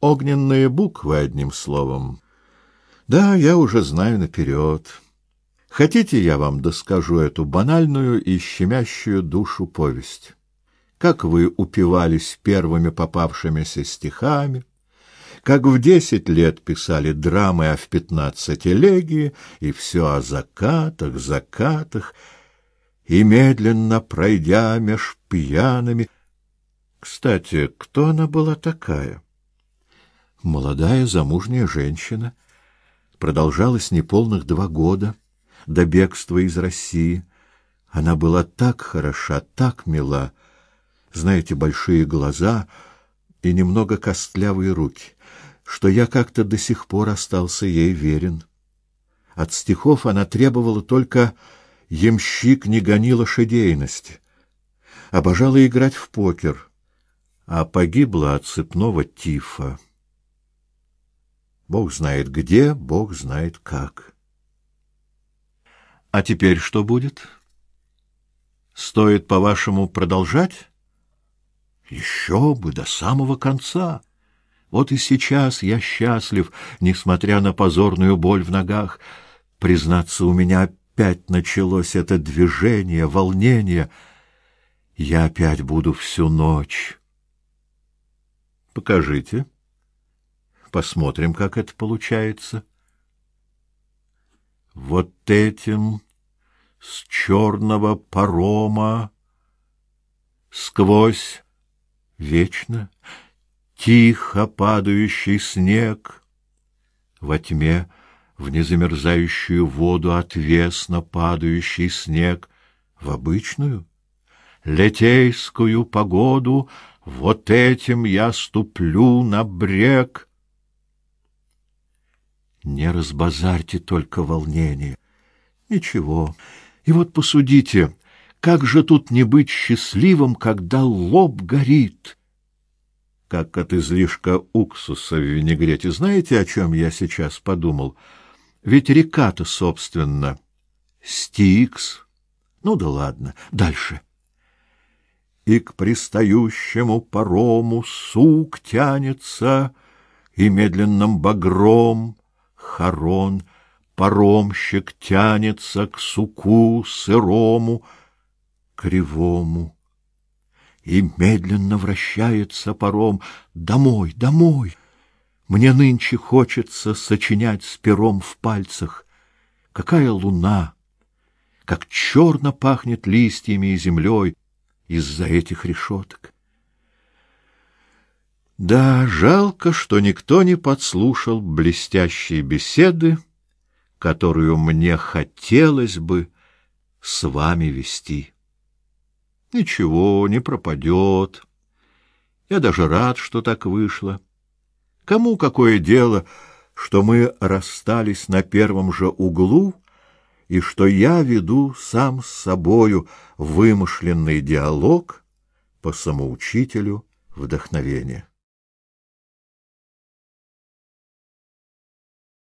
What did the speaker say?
огненные буквы, одним словом. Да, я уже знаю наперед. Хотите, я вам доскажу эту банальную и щемящую душу повесть? Как вы упивались первыми попавшимися стихами, как в десять лет писали драмы, а в пятнадцать элегии, и все о закатах, закатах, и медленно пройдя меж пьяными... Кстати, кто она была такая? Молодая замужняя женщина. Продолжалась неполных два года до бегства из России. Она была так хороша, так мила. Знаете, большие глаза и немного костлявые руки, что я как-то до сих пор остался ей верен. От стихов она требовала только «Ямщик не гони лошадейности». Обожала играть в покер, а погибла от цепного тифа. Бог знает где, Бог знает как. А теперь что будет? Стоит, по-вашему, продолжать? Еще бы до самого конца. Вот и сейчас я счастлив, несмотря на позорную боль в ногах. Признаться, у меня опять началось это движение, волнение. Я опять буду всю ночь. Покажите. Посмотрим, как это получается. Вот этим с черного парома сквозь вечно тихо падающий снег во тьме в незамерзающую воду отвесно падающий снег, в обычную, летейскую погоду, вот этим я ступлю на брег. Не разбазарьте только волнение. Ничего. И вот посудите, как же тут не быть счастливым, когда лоб горит? Как от излишка уксуса в винегрете. Знаете, о чем я сейчас подумал? — ведь река-то, собственно, Стикс. Ну да ладно, дальше. И к пристающему парому сук тянется, и медленным багром хорон паромщик тянется к суку сырому, кривому. И медленно вращается паром домой, домой. Мне нынче хочется сочинять с пером в пальцах. Какая луна! Как черно пахнет листьями и землей из-за этих решеток! Да, жалко, что никто не подслушал блестящие беседы, которую мне хотелось бы с вами вести. Ничего, не пропадет. Я даже рад, что так вышло. Кому какое дело, что мы расстались на первом же углу и что я веду сам с собою вымышленный диалог по самоучителю вдохновения?